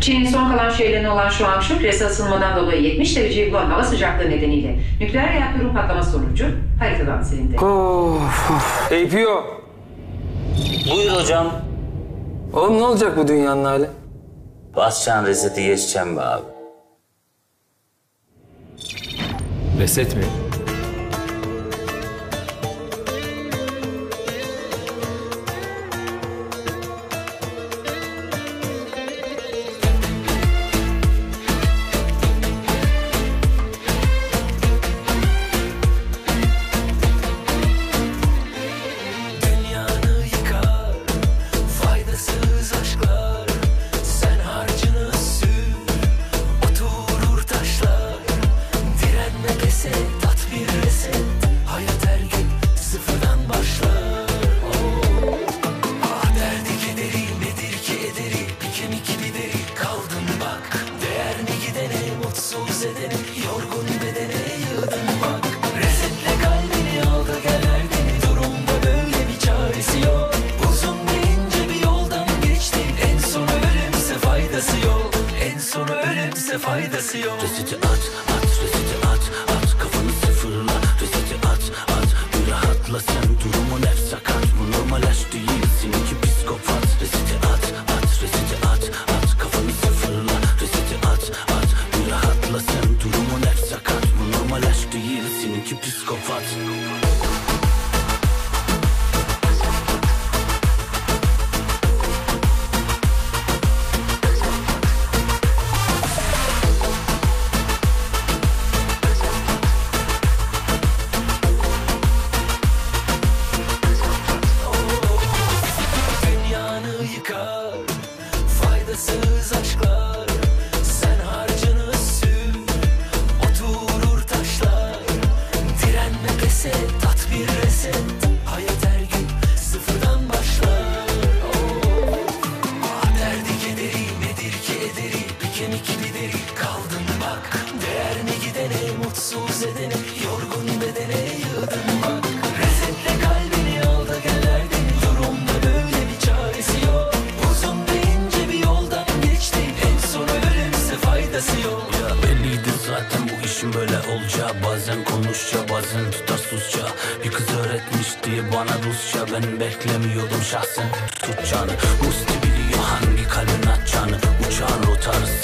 Çin'in son kalan şehirlerine olan şu an şu küresel ısınmadan dolayı 70 dereceyi bulan hava sıcaklığı nedeniyle nükleer reaktörün patlaması sonucu haritadan silindi. Of, of. APO. Buyur hocam. Oğlum ne olacak bu dünyanın hali? Basacaksın reseti geçeceğim be abi. Reset mi? Faydası yok. Reseti at at reseti at at. Kafanı sıfırla reseti at at. Bir rahatla sen durumun hep sakat. Bu normal aşk değil seninki psikopat. Reseti at at reseti at at. Kafanı sıfırla reseti at at. Bir rahatla sen durumun hep sakat. Bu normal aşk değil seninki psikopat kemik gibi diri kaldın bak. Değer mi gidene mutsuz edene yorgun bedene yığdın bak. Resetle kalbini al da durumda böyle bir çaresi yok. Uzun ve bir yoldan geçtin en son ölümse faydası yok. Belliydi zaten bu işin böyle olacağı. Bazen konuşça bazen tutarsuzca Bir kız öğretmişti bana Rusça. Ben beklemiyordum şahsen. Tutacağını Musti biliyor hangi kalbin atacağını. Uçağın rotarız